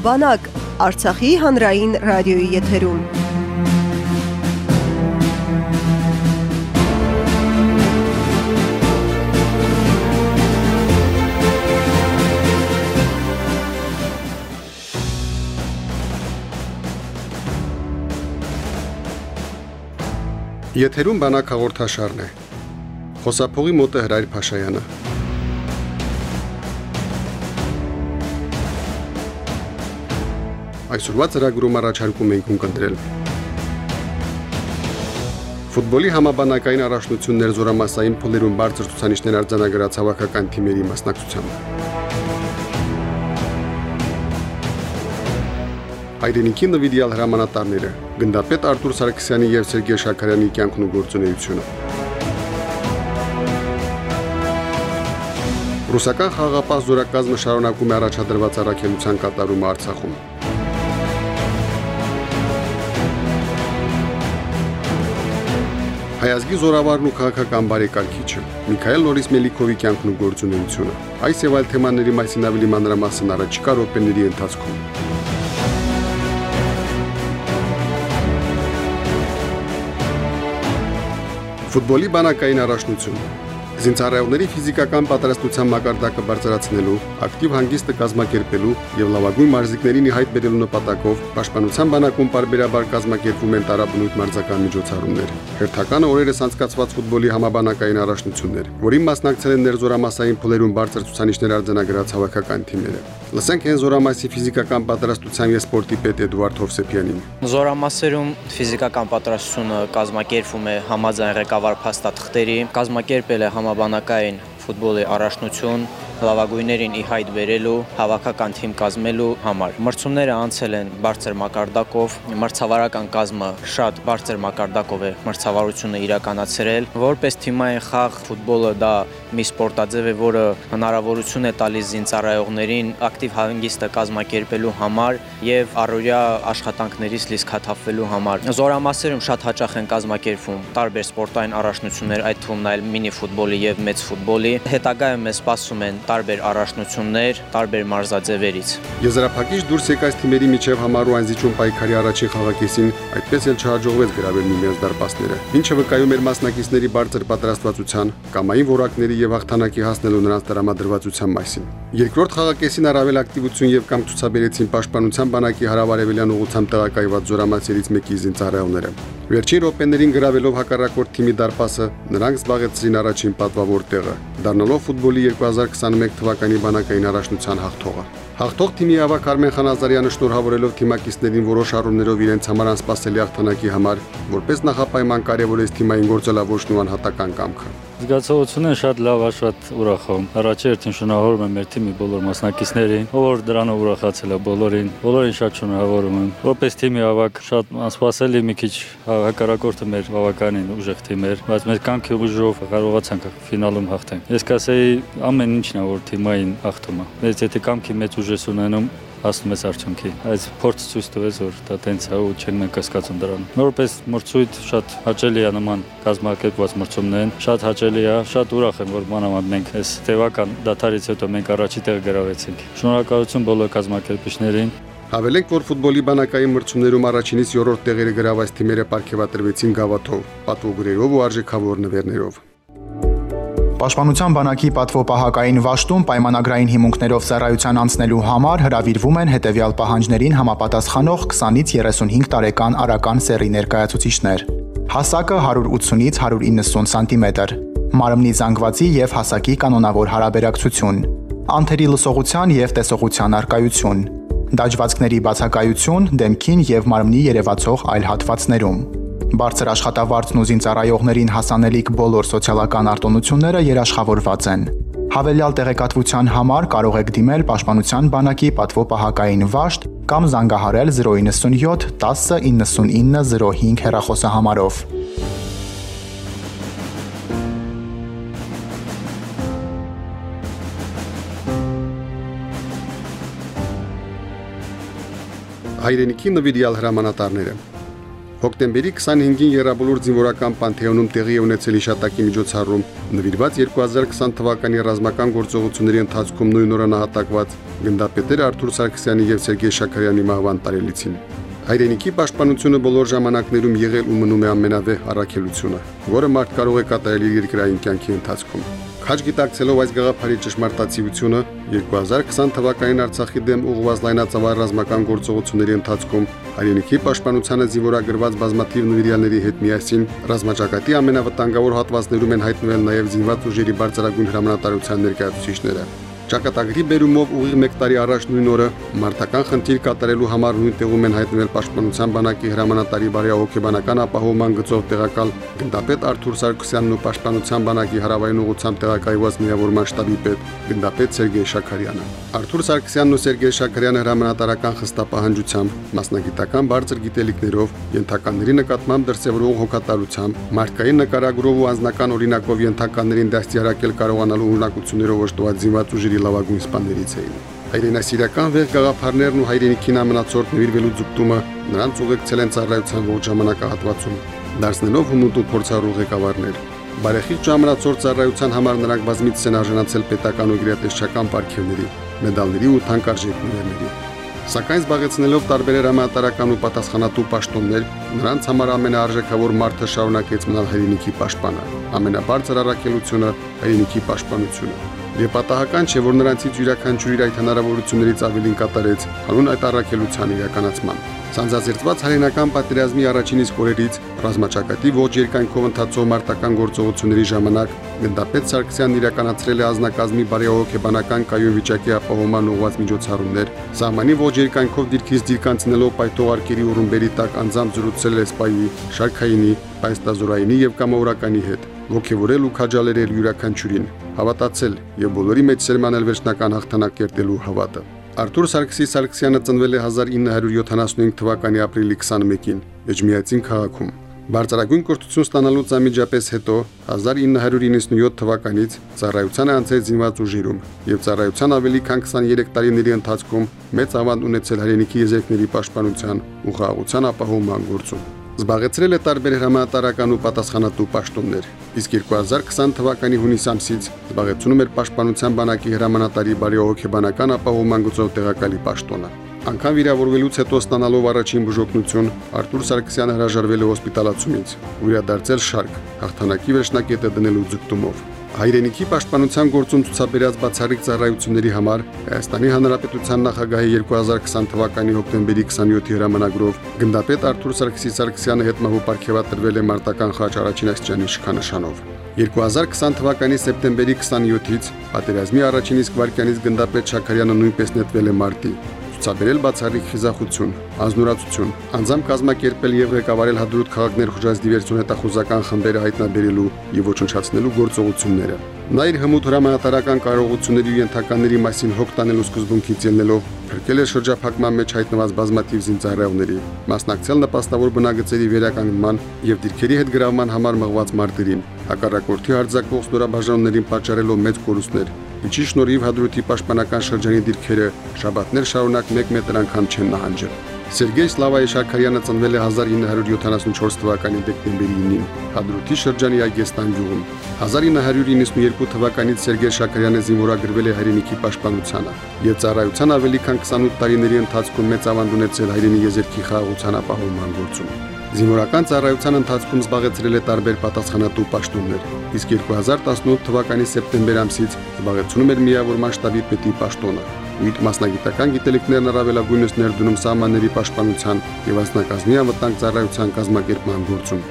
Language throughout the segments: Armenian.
Բանակ Արցախի հանրային ռադիոյի եթերում։ Եթերում բանակ հաղորդաշարն է։ Խոսափողի մոտ է Հրայր Փաշայանը։ Այսօրվա ծրագրում առաջարկում ենք ունկնդրել. Ֆուտբոլի համաբանակային առաջնություններ զորամասային փուլերում բարձր ցուցանիշներ արձանագրած հավաքական թիմերի մասնակցությամբ։ Հայրենիքի նվիրյալ հրամանատարները գնդապետ Արտուր Սարգսյանի եւ Սերգեյ Շաքարյանի կյանքն ու գործունեությունը։ Ռուսական խաղապահ զորակազմը շարունակում է առաջադրված առաքելության կատարումը Արցախում։ Հայազգի զորավարն ու քաղաքական բարեկարգիչը Միքայել Նորիս Մելիքովի կյանքն ու գործունեությունը։ Այս եւ այլ թեմաների մասին ավելի մանրամասն առաջիկա րոպեների ընթացքում։ Ֆուտբոլի բանակային առաջնություն Զինծառայողների ֆիզիկական պատրաստության մակարդակը բարձրացնելու, ակտիվ հանգիստը կազմակերպելու եւ լավագույն մարզիկներին ի հայտ բերելու նպատակով Պաշտպանության բանակում բարբերաբար կազմակերպվում են տարաբնույթ մարզական միջոցառումներ։ Հերթականը օրերս անցկացված ֆուտբոլի համաբանակային առաջնություններ, որին մասնակցել են ներզորամասային փուլերում բարձր ցուցանիշներ արձանագրած հավաքական թիմերը։ Լսենք հեն զորամասի ֆիզիկական պատրաստության եւ սպորտի պետ Էդուարդ Հովսեփյանին։ Զորամասերում ֆիզիկական պատրաստությունը կազմակերպվում է համաձայն ղեկավար փաստաթղթերի, կազմակերպել է համաբանակային ֆուտբոլի առաջնություն լավագույններին ի հայտ բերելու, հավաքական թիմ կազմելու համար։ Մրցումները անցել են բարձր մակարդակով, մրցավարական կազմը շատ բարձր մակարդակով է մրցավարությունը իրականացրել։ Որպես թիմային խաղ ֆուտբոլը դա մի սպորտաձև է, որը հնարավորություն է տալիս զինծառայողներին ակտիվ հանգիստը կազմակերպելու համար եւ առօրյա աշխատանքներից լիցքաթափվելու համար։ Զորամասերում շատ հաճախ են կազմակերպվում տարբեր սպորտային առաջնություններ, այդ թվում նաեւ մինի ֆուտբոլի եւ մեծ ֆուտբոլի։ Հետագայում մեզ սպասում են տարբեր առաջնություններ, տարբեր մարզաձևերից։ Եզրափակիչ դուրս եկած թիմերի միջև համարու անզիջում պայքարի առաջին խաղակեսին այդպես էլ չհաջողվեց գրավել միմյանց դարպասները, ինչը վկայում էր մասնակիցների բարձր պատրաստվածության, կամային որակների եւ հաղթանակի հասնելու նրանց տրամադրվածության մասին։ Երկրորդ խաղակեսին առավել ակտիվություն եւ կամ ցուցաբերեցին պաշտպանության բանակի հարավարևելյան ուղությամբ տեղակայված զորամասերից մեկի զինծառայողները։ Վերջին րոպեներին գրավելով հակառակորդ թիմի դարպասը, նրանք զբաղեցրին առաջին պատվավոր տեղը, դառնալով ֆուտբոլի 2021 թվականի բանակային առաջնության հաղթողը։ Հաղթող թիմի ավակ Արմեն Խանազարյանը շնորհավորելով թիմակիցներին որոշ առումներով իրենց համար անսպասելի հաղթանակի համար, որպես նախապայման կարևորեց թիմային գործելավոշն ու անհատական կամքը։ Զգացողությունն շատ լավ, շատ ուրախում։ Առաջերտին շնորհավորում եմ մեր թիմի բոլոր մասնակիցներին, ով դրանով ուրախացել է բոլորին։ Բոլորին շատ շնորհավորում եմ։ Որպես թիմի ավակ շատ անսպասելի մի քիչ հակառակորդը մեր բավականին ուժեղ թիմ էր, բայց մեր կամքի ուժով կարողացանք ֆինալում հաղթենք։ Ես կասեի ամեն ինչն է որ թիմային հաղթում է։ Մեծ եթե կամքի մեծ ուժ ես ունենում, հասնում ես արդյունքի։ Այս փորձը ցույց տվեց, որ դա տենց է ու չեն մենք կասկածում դրան։ Նորպես մրցույթ շատ հաճելի է նման կազմակերպված մրցումներն, շատ հաճելի է, շատ ուրախ եմ, որ մանավանդ մենք այս տևական դաթարից հետո մենք առաջի տեղ գրավեցինք։ Շնորհակալություն բոլոր կազմակերպիչներին։ Հավելենք, որ ֆուտբոլի բանակային մրցումներում առաջինից երրորդ տեղերը գրաված թիմերը ապարգևատրվեցին գավաթով, պատվոգրերով ու արժեքավոր նվերներով։ Պաշտպանության բանակի պատվոպահակային վաշտում պայմանագրային հիմունքներով ծառայության անցնելու համար հրավիրվում են հետևյալ պահանջներին համապատասխանող 20-ից 35 տարեկան արական սեռի ներկայացուցիչներ։ Հասակը 180-ից 190 սանտիմետր։ Մարմնի զանգվածի եւ հասակի կանոնավոր հարաբերակցություն։ Անթերի լսողության եւ տեսողության արկայություն։ Դաջվածքների բացակայություն դեմքին եւ մարմնի երևացող այլ հատվածներում։ Բարձր աշխատավարձն ու զինծառայողներին հասանելիք բոլոր սոցիալական արտոնությունները երաշխավորված են։ Հավելյալ տեղեկատվության համար կարող եք դիմել Պաշտպանության բանակի պատվոպահակային վաշտ կամ զանգահարել 097 10 9905 հեռախոսահամարով։ Հայրենիքի նվիրյալ հրամանատարները Հոկտեմբերի 25-ին Եռաբոլոր զինվորական Պանթեոնում տեղի է ունեցել իշատակի միջոցառում, նվիրված 2020 թվականի ռազմական գործողությունների ընթացքում նույն օրը նահատակված գնդապետեր Արթուր Սարգսյանի եւ Սերգեյ Շաքարյանի մահվան տարելիցին։ Հայրենիքի պաշտպանությունը բոլոր ժամանակներում եղել ու մնում է ամենավեհ առաքելությունը, որը մարդ կարող է կատարել երկրային կյանքի ընթացքում։ Քաջ գիտակցելով այս գաղափարի ճշմարտացիությունը 2020 թվականին Արցախի դեմ ուղղված լայնածավալ ռազմական գործողությունների ընթացքում հայրենիքի պաշտպանությանը զինվորագրված բազմաթիվ նվիրյալների հետ միասին ռազմաճակատի ամենավտանգավոր հատվածներում են հայտնվել նաև զինված ուժերի բարձրագույն հրամանատարության ներկայացուցիչները։ Ճակատագրի բերումով ուղիղ 1 տարի առաջ նույն օրը մարտական խնդիր կատարելու համար նույն տեղում են հայտնվել Պաշտպանության բանակի հրամանատարի բարեհոգեբանական ապահովման գծով տեղակալ գնդապետ Արթուր Սարգսյանն ու Պաշտպանության բանակի հարավային ուղությամբ տեղակայված միավորման շտաբի պետ գնդապետ Սերգեյ Շաքարյանը։ Արթուր Սարգսյանն ու Սերգեյ Շաքարյանը հրամանատարական խստապահանջությամբ, մասնագիտական բարձր գիտելիքներով, ենթականների նկատմամբ դրսևորող հոգատարությամբ, մարդկային նկարագրով ու անձնական օրինակով ենթականերին դաստիարակել կարողանալու ունակություններով օժտված զինված ուժերի լավագույն սպաներից էին։ Հայրենասիրական վեղ գաղափարներն ու հայրենիքին ամնացորդ նվիրվելու ձգտումը նրանց ուղեկցել են ծառայության ողջ ժամանակահատվածում, դարձնելով հումուտ ու փորձառու ղեկավարներ։ Բարեխիղճ ժամանացորդ ծառայության համար նրանք բազմիցս են արժանացել պետական ու գերատեսչական պարգևների, մեդալների ու թանկարժեք նվերների։ Սակայն զբաղեցնելով տարբեր հրամանատարական ու պատասխանատու պաշտոններ, նրանց համար ամենաարժեքավոր մարդը շարունակեց մնալ հայրենիքի պաշտպանը։ Ամենաբարձր առաքելությունը հայրենիքի պաշտպանությունը։ Եվ պատահական չէ, որ նրանցից յուրաքանչյուրի այդ հնարավորություններից ավելին կատարեց հանուն այդ առաքելության իրականացման։ Սանձազերծված հայրենական պատերազմի առաջին իսկ օրերից ռազմաճակատի ողջ երկայնքով ընթացող մարտական գործողությունների ժամանակ գնդապետ Սարգսյանն իրականացրել է ազնագազմի բարեհոգեբանական կայուն վիճակի ապահովման ուղղված միջոցառումներ, սահմանի ողջ երկայնքով դիրքից դիրկանցնելով պայթողարկերի ու ռումբերի տակ անձամբ զրուցել է սպայի, շարքայինի, պայստազորայինի եւ կամավորականի հետ ողջևորել ու քաջալերել յուրաքանչյուրին, հավատացել եւ բոլորի մեջ սերմանել վերջնական հաղթանակ կերտելու հավատը։ Արթուր Սարգսի Սարգսյանը ծնվել է 1975 թվականի ապրիլի 21-ին Էջմիածին քաղաքում։ Բարձրագույն կրթություն ստանալուց անմիջապես հետո 1997 թվականից ծառայության անցել զինված ուժերում եւ ծառայության ավելի քան 23 տարիների ընթացքում մեծ ավանդ ունեցել հայրենիքի եզերքների պաշտպանության ու խաղաղության ապահովման գործում զբաղեցրել է տարբեր հրամանատարական ու պատասխանատու պաշտոններ։ Իսկ 2020 թվականի հունիս ամսից զբաղեցնում էր Պաշտպանության բանակի հրամանատարի բարեհոգեբանական ապահովման գծով տեղակալի պաշտոնը։ Անկան վիրավորվելուց հետո ստանալով առաջին բուժօգնություն Արտուր Սարգսյանը հրաժարվել է հոսպիտալացումից ու իրադարձել շարք հաղթանակի վերջնակետը դնելու ձգտումով։ Հայրենիքի պաշտպանության գործում ցուցաբերած բացառիկ ծառայությունների համար Հայաստանի Հանրապետության նախագահի 2020 թվականի հոկտեմբերի 27-ի հրամանագրով գնդապետ Արթուր Սարգսի Սարգսյանը հետմահու ապարգևատրվել է մարտական խաչ առաջին աստիճանի շքանշանով։ 2020 թվականի սեպտեմբերի 27-ից պատերազմի առաջին իսկ վարքյանից գնդապետ Շաքարյանը նույնպես նետվել է մարտի ցուցաբերել բացառիկ խիզախություն, անznորացություն, անձամ կազմակերպել եւ ղեկավարել հադրուտ քաղաքներ խոժած դիվերսիոն հետախուզական խմբերը հայտնաբերելու եւ ոչնչացնելու գործողությունները։ Նա իր հմուտ հրամանատարական կարողությունների ու ենթականների մասին հոգ տանելու սկզբունքից ելնելով փրկել է շրջափակման մեջ հայտնված բազմաթիվ զինծառայողների, մասնակցել նպաստավոր բնագծերի վերականգնման եւ դիրքերի հետ գրավման համար մղված մարտերին, հակառակորդի հարձակվող ստորաբաժանումներին պատճառելով մեծ կորուստներ, ինչի շնորհիվ հադրութի պաշտպանական շրջանի դիրքերը շաբաթներ շարունակ 1 մետր անգամ չեն նահանջել։ Սերգեյ Սլավայի Շաքարյանը ծնվել է 1974 թվականի դեկտեմբերի 9-ին Հադրութի շրջանի Այգեստան գյուղում։ 1992 թվականից Սերգեյ Շաքարյանը զինվորագրվել է հայրենիքի պաշտպանությանը եւ ծառայության ավելի քան 28 տարիների ընթացքում մեծ ավանդ ունեցել հայրենի եզերքի խաղաղության ապահովման գործում։ Զինվորական ծառայության ընթացքում զբաղեցրել է տարբեր պատասխանատու պաշտոններ, իսկ 2018 թվականի սեպտեմբեր ամսից զբաղեցնում էր միավորման շտաբի պետի պաշտոնը։ Իր մասնագիտական գիտելիքներն առավելագույնս ներդնում սահմանների պաշտպանության եւ անձնակազմի անվտանգ ծառայության կազմակերպման գործում։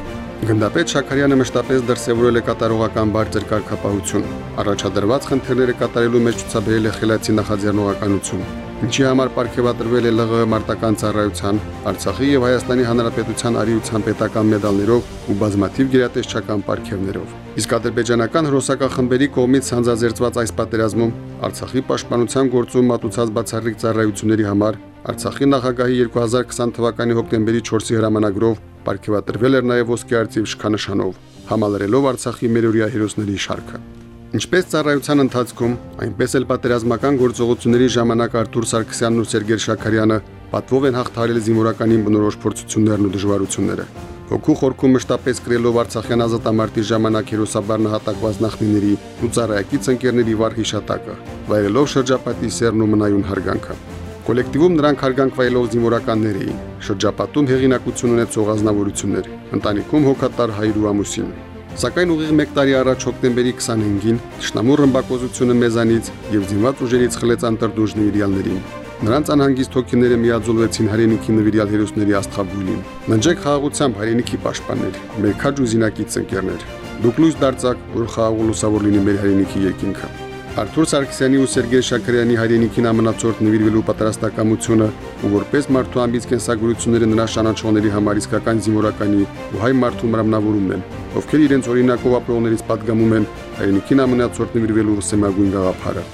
Գնդապետ Շաքարյանը մշտապես դրսևորել է կատարողական բարձր կարգապահություն, առաջադրված խնդիրները կատարելու մեջ ցուցաբերել է խելացի նախաձեռնողականություն, ինչի համար ապարգևատրվել է ԼՂ մարտական ծառայության, Արցախի եւ Հայաստանի Հանրապետության արիության պետական մեդալներով ու բազմաթիվ գերատեսչական ապարգևներով։ Իսկ ադրբեջանական հրոսակախմբերի կողմից հանձազերծված այս պատերազմում Արցախի պաշտպանության գործում մատուցած բացառիկ ծառայությունների համար Արցախի նախագահի 2020 թվականի հոկտեմբերի 4-ի հրամանագրով ապարգևատրվել էր նաև ոսկե արծիվ շքանշանով, համալրելով Արցախի մերօրյա հերոսների շարքը։ Ինչպես ծառայության ընթացքում, այնպես էլ պատերազմական գործողությունների ժամանակ Արթուր Սարգսյանն ու Սերգեյ Շաքարյանը պատվով են հաղթարել զինվորականին բնորոշ փորձություններն ու դժվարությունները։ Հոգու խորքում մշտապես կրելով Արցախյան ազատամարտի ժամանակ հերոսաբար նահատակված նախնիների ու ծառայակից ընկերների վառ հիշատակը, վայելելով շրջապատի սերն ու մնայուն հարգանքը։ Կոլեկտիվում նրանք հարգանք վայելող զինվորականներ էին, շրջապատում հեղինակություն ունեցող ազնվորություններ, ընտանիքում հոգատար հայր ու ամուսին։ Սակայն ուղիղ 1 տարի առաջ հոկտեմբերի 25-ին Տշնամու ռմբակոծությունը մեզանից եւ զինված ուժերից խլեց անտրդուժ նվիրյալներին։ Նրանց անհանգիստ հոգիները միաձուլվեցին հայրենիքի նվիրյալ հերոսների աստղաբույլին։ Ննջեք խաղաղությամբ հայրենիքի պաշտպաններ, մեր քաջ ու զինակից ընկերներ։ Դուք լույս դարձակ, որ խաղաղ ու լուսավոր լինի մեր հայրենիքի երկինքը։ Արթուր Սարգսյանի ու Սերգեյ Շաքարյանի հայրենիքին ամնացորդ նվիրվելու պատրաստակամությունը ու որպես մարդու ամբից կենսագրությունները նրա շանաչողների համար իսկական զինվորականի ու հայ մարդու մրամնավորումն են, ովքեր իրենց օրինակով ապրողներից պատգամում են հայրենիքին ամնացորդ նվիրվելու սեմագույն գաղափարը։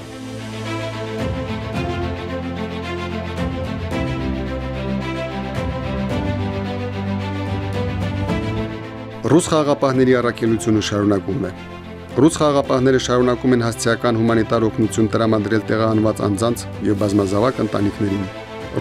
Ռուս խաղապահների առաքելությունը շարունակվում է։ Ռուս խաղապահները շարունակում են հասցեական հումանիտար օգնություն տրամադրել տեղահանված անձանց եւ բազմազավակ ընտանիքներին։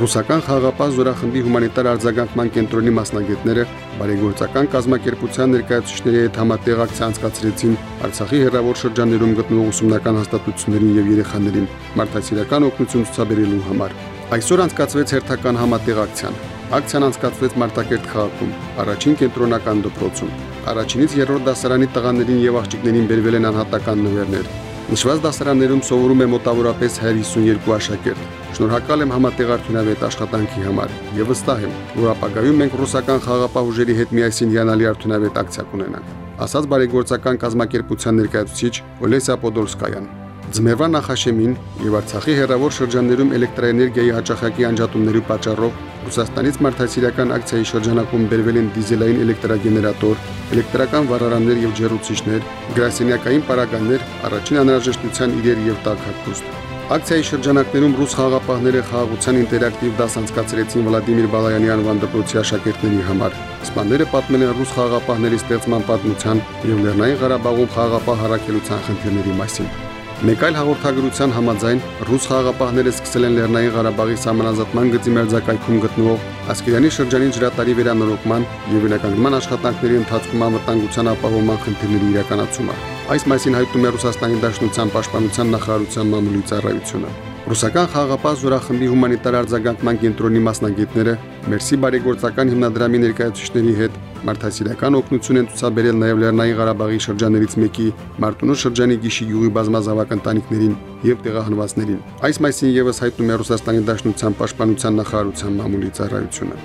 Ռուսական խաղապահ զորախմբի հումանիտար արձագանքման կենտրոնի մասնագետները բարեգործական կազմակերպության ներկայացուցիչների հետ համատեղ ակցիա անցկացրեցին Արցախի հերրավոր շրջաններում գտնվող ուսումնական հաստատություններին եւ երեխաներին մարդասիրական օգնություն ցուցաբերելու համար։ Այսօր անցկացվեց հերթական համատեղ ակցիան։ Ակցիան անցկացվեց Մարտակերտ քաղաքում, առաջին կենտրոնական դպրոցում։ Առաջինից երրորդ դասարանի տղաներին եւ աղջիկներին բերվել են անհատական նվերներ։ Նշված դասարաններում սովորում է մոտավորապես 152 աշակերտ։ Շնորհակալ եմ համատեղ արդյունավետ աշխատանքի համար եւ վստահ եմ, որ ապագայում մենք ռուսական խաղապահ ուժերի հետ միասին հիանալի արդյունավետ ակցիա կունենանք։ Ասաց բարեգործական կազմակերպության ներկայացուցիչ Օլեսիա Պոդորսկայան։ Ձմեռվա նախաշեմին եւ Արցախի հերավոր շրջաններում էլեկտրաէներգիայի հաճախակի անջատումների պատճառով Ռուսաստանից մարդասիրական ակցիայի շրջանակում բերվել են դիզելային էլեկտրագեներատոր, էլեկտրական վառարաններ եւ ջեռուցիչներ, գրասենյակային պարագաներ, առաջին անհրաժեշտության իրեր եւ տաք հագուստ։ Ակցիայի շրջանակներում ռուս խաղապահները խաղաղության ինտերակտիվ դաս անցկացրեցին Վլադիմիր Բալայանի անվան դպրոցի աշակերտների համար։ Սպաները պատմել են ռուս խաղապահների ստեղծման պատմության եւ Լեռնային Ղարաբաղում խաղապահ հարակելության խնդիրների մասին։ Մեկ այլ հաղորդագրության համաձայն ռուս խաղապահները սկսել են Լեռնային Ղարաբաղի համանազատման գծի մերձակայքում գտնվող Ասկերյանի շրջանի ջրատարի վերանորոգման եւ վերականգնման աշխատանքների ընթացքում անվտանգության ապահովման խնդիրների իրականացումը։ Այս մասին հայտնում է Ռուսաստանի Դաշնության պաշտպանության նախարարության մամուլի ծառայությունը։ Ռուսական խաղապահ զորախմբի հումանիտար արձագանքման կենտրոնի մասնագետները Մերսի բարեգործական հիմնադրամի ներկայացուցիչների հետ մարդասիրական օգնություն են ցուցաբերել նաև Լեռնային Ղարաբաղի շրջաներից մեկի Մարտունու շրջանի Գիշի յուղի բազմազավակ ընտանիքներին եւ տեղահանվածներին։ Այս մասին եւս հայտնում է Ռուսաստանի Դաշնության պաշտպանության նախարարության մամուլի ծառայությունը։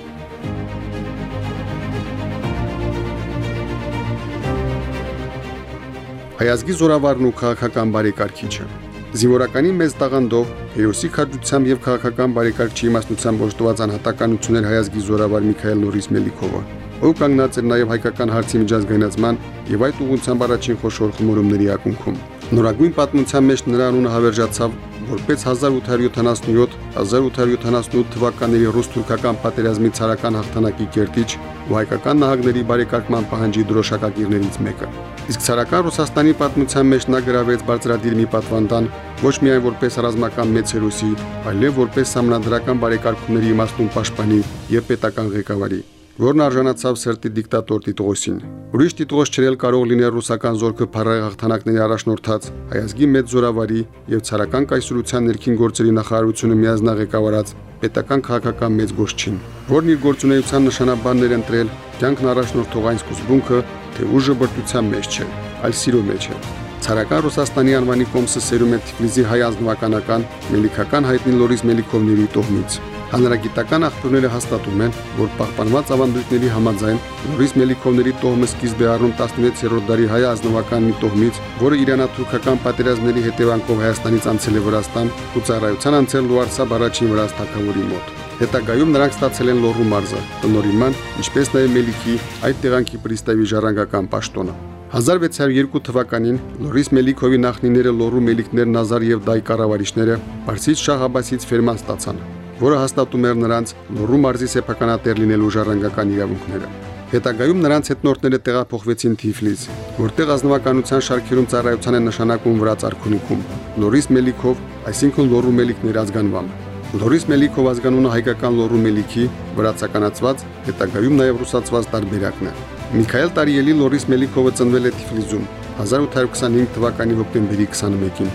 Հայազգի զորավարն ու քաղաքական բարեկարգիչը Զինվորականի մեծ տաղանդով հերոսի քաջությամբ եւ քաղաքական բարեկարգչի իմաստությամբ ոչտված անհատականություններ հայազգի զորավար Միքայել Նորիս Մելիքովը, ով կանգնած էր նաեւ հայկական հարցի միջազգայնացման եւ այդ ուղղությամբ առաջին խոշոր խմորումների ակունքում։ Նորագույն պատմության մեջ նրա անունը հավերժացավ որպես 1877-1878 թվականների ռուս-թուրքական պատերազմի ցարական հաղթանակի կերտիչ ու հայկական նահանգների բարեկարգման պահանջի դրոշակակիրներից մեկը։ Իսկ ցարական Ռուսաստանի պատմության մեջ նա գրավեց բարձրադիր մի պատվանդան ոչ միայն որպես ռազմական մեծ հերոսի, այլև որպես համնադրական բարեկարգումների իմաստուն պաշտպանի եւ պետական ղեկավարի որն արժանացավ սերտի դիկտատոր Տիտղոսին։ Ուրիշ Տիտղոս չրել կարող լինել ռուսական զորքը փառայ հաղթանակների առաջնորդած հայազգի մեծ զորավարի եւ ցարական կայսրության ներքին գործերի նախարարությունը միազնաղեկավարած պետական քաղաքական մեծ գործչին, որն իր գործունեության նշանաբաններ ընտրել կյանքն առաջնորդող այն սկզբունքը, թե ուժը բրտության մեջ չէ, այլ սիրո մեջ է։ Ցարական Ռուսաստանի անվանի կոմսը սերում է Թիֆլիսի հայ ազնվականական մելիքական հայտնի Լորիս Մելիքովների տոհմից։ Հանրագիտական աղբյուրները հաստատում են, որ պահպանված ավանդույթների համաձայն Լորիս Մելիքովների տոհմը սկիզբ է առնում 16-րդ դարի հայ ազնվական մի տոհմից, որը իրանա-թուրքական պատերազմների հետևանքով Հայաստանից անցել է Վրաստան ու ծառայության անցել Լուարսա Բարաչին Վրաց թագավորի մոտ։ Հետագայում նրանք ստացել են Լոռու մարզը, տնորինման, ինչպես նաև Մելիքի այդ տեղանքի պրիստավի ժառանգական պաշտոնը։ 1602 թվականին Լորիս Մելիքովի նախնիները Լոռու Մելիքներ Նազար եւ Դայ կառավարիչները Պարսից Շահ Աբասից ֆերման ստացան, որը հաստատում էր նրանց Լոռու մարզի սեփականատեր լինելու ժառանգական իրավունքները։ Հետագայում նրանց հետնորդները տեղափոխվեցին Թիֆլիս, որտեղ ազնվականության շարքերում ծառայության են նշանակում վրաց արքունիքում։ Լորիս Մելիքով, այսինքն Լոռու Մելիքներ ազգանվամբ։ Լորիս Մելիքով ազգանունը հայկական Լոռու Մելիքի վրացականացված, հետագայում նաև ռուսացված տարբերակն է։ Միքայել Տարիելի Լորիս Մելիքովը ծնվել է Թիֆլիզում 1825 թվականի հոկտեմբերի 21-ին։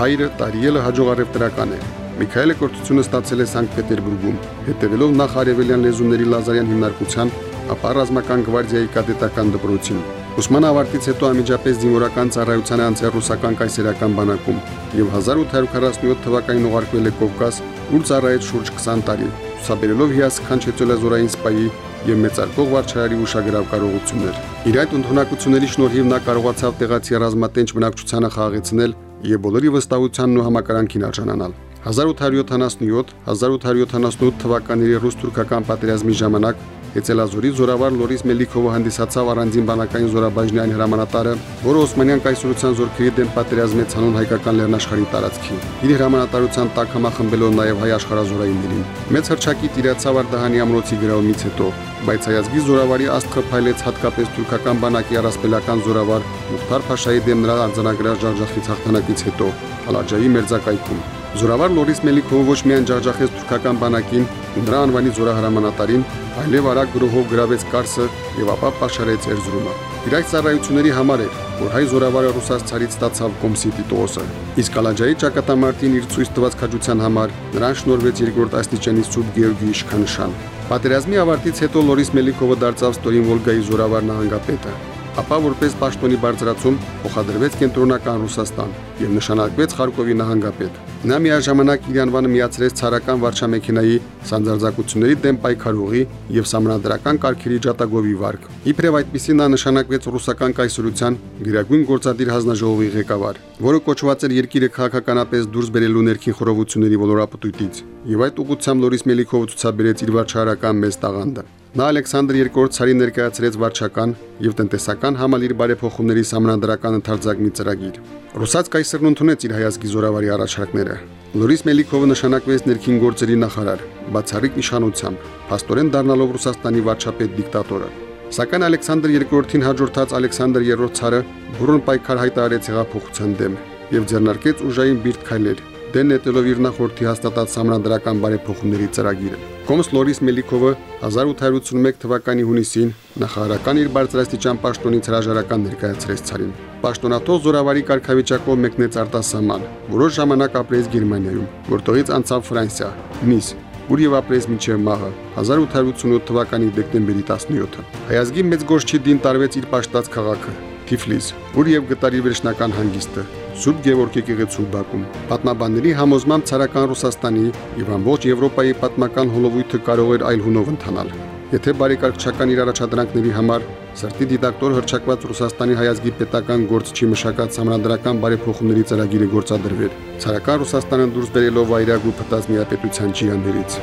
Հայրը Տարիելը հաջողարևտրական է։ Միքայելը կրթությունը ստացել է Սանկտ Պետերբուրգում, հետևելով նախ արևելյան լեզուների Լազարյան հիմնարկության, ապա ռազմական գվարդիայի կադետական դպրոցին։ Ուսման ավարտից հետո անմիջապես զինվորական ծառայության անցել ռուսական կայսերական բանակում եւ 1847 թվականին ուղարկվել է Կովկաս, ուր ծառայեց շուրջ 20 տարի, ցուցաբերելով հիասքանչ հեծելազորային սպայի եւ մեծարգող վարչարարի ուշագրավ կարողություններ։ Իր այդ ընդունակությունների շնորհիվ նա կարողացավ տեղացի ռազմատենչ բնակչությանը խաղաղեցնել եւ բոլորի վստահությանն ու համակարանքին արժանանալ։ 1877-1878 թվականների ռուս-թուրքական պատերազմի ժամանակ Հեծելազորի զորավար Լորիս Մելիքովը հանդիսացավ առանձին բանակային զորաբաժնի այն հրամանատարը, որը Օսմանյան կայսրության զորքերի դեմ պատերազմեց հանուն հայկական լեռնաշխարհի տարածքին։ Իր հրամանատարության տակ համախմբելով նաև հայ աշխարհազորայիններին։ Մեծ հրճակիտ իրացավ Արդահանի ամրոցի գրավումից հետո, բայց հայազգի զորավարի աստղը փայլեց հատկապես թուրքական բանակի առասպելական զորավար Մուխտար Փաշայի դեմ նրա արձանագրած ջարժախից հաղթանակից հետո Ալաջայի մերձակայքում։ Զորավար Լորիս Մելիքովը ոչ միայն ջարժախեց թուրքական բանակին ու նրա անվանի զորահրամանատարին, այլև արագ գրոհով գրավեց Կարսը եւ ապա պաշարեց Էրզրումը։ Իր այդ ծառայությունների համար էր, որ հայ զորավարը ռուսաց ցարից ստացավ կոմսի տիտղոսը։ Իսկ Ալաջայի ճակատամարտին իր ցույց տված քաջության համար նրան շնորհվեց երկրորդ աստիճանի Սուրբ Գեորգի իշխանշան։ Պատերազմի ավարտից հետո Լորիս Մելիքովը դարձավ Ստորին Վոլգայի զորավար նահանգապետը ապա որպես պաշտոնի բարձրացում փոխադրվեց կենտրոնական Ռուսաստան եւ նշանակվեց Խարկովի նահանգապետ։ Նա միաժամանակ իր անվանը միացրեց ցարական վարչամեքենայի սանձարձակությունների դեմ պայքարողի եւ համանդրական կարգերի ջատագովի վարկ։ Իբրև այդպեսի նա նշանակվեց ռուսական կայսրության գերագույն գործադիր հանձնաժողովի ղեկավար, որը կոչված էր երկիրը քաղաքականապես դուրս բերելու ներքին խորովությունների ոլորապտույտից։ Եվ այդ ուղղությամբ Լորիս Մելիքովը ցուցաբերեց իր վարչարական մեծ տաղանդը։ Նա Ալեքսանդր II ցարի ներկայացրեց վարչական եւ տնտեսական համալիր բարեփոխումների համանդրական ընդարձակ մի ծրագիր։ Ռուսաց կայսրն ընդունեց իր հայազգի զորավարի առաջարկները։ Լորիս Մելիքովը նշանակվեց ներքին գործերի նախարար, բացառիկ նշանությամբ, փաստորեն դառնալով Ռուսաստանի վարչապետ դիկտատորը։ Սակայն Ալեքսանդր II-ին հաջորդած Ալեքսանդր III ցարը բուրոն պայքար հայտարարեց հեղափոխության դեմ եւ ձեռնարկեց ուժային բիրտ քայլեր, դեն նետելով իր նախորդի հաստատած համանդրական բարեփոխումների ծրագիրը։ Կոմս Լորիս Մելիքովը 1881 թվականի հունիսին նախարարական իր բարձրաստիճան պաշտոնից հրաժարական ներկայացրեց ցարին։ Պաշտոնաթող զորավարի կարգավիճակով մեկնեց արտասահման, որոշ ժամանակ ապրեց Գերմանիայում, որտեղից անցավ Ֆրանսիա, Նիս, ուր եւ ապրեց մինչև մահը 1888 թվականի դեկտեմբերի 17-ը։ Հայազգի մեծ գործչի դին տարվեց իր պաշտած քաղաքը Թիֆլիս, ուր եւ գտար իր վերջնական հանգիստը Սուրբ Գևորգի եկեղեցու Բաքում։ Պատմաբանների համոզմամբ ցարական Ռուսաստանի եւ ամբողջ Եվրոպայի պատմական հոլովույթը կարող էր այլ հունով ընթանալ։ Եթե բարեկարգչական իր առաջադրանքների համար սրտի դիտակտոր հրճակված Ռուսաստանի հայազգի պետական գործչի մշակած համանդրական բարեփոխումների ծրագիրը գործադրվեր, ցարական Ռուսաստանը դուրս բերելով վայրագ ու փտած միապետության ճիրաններից։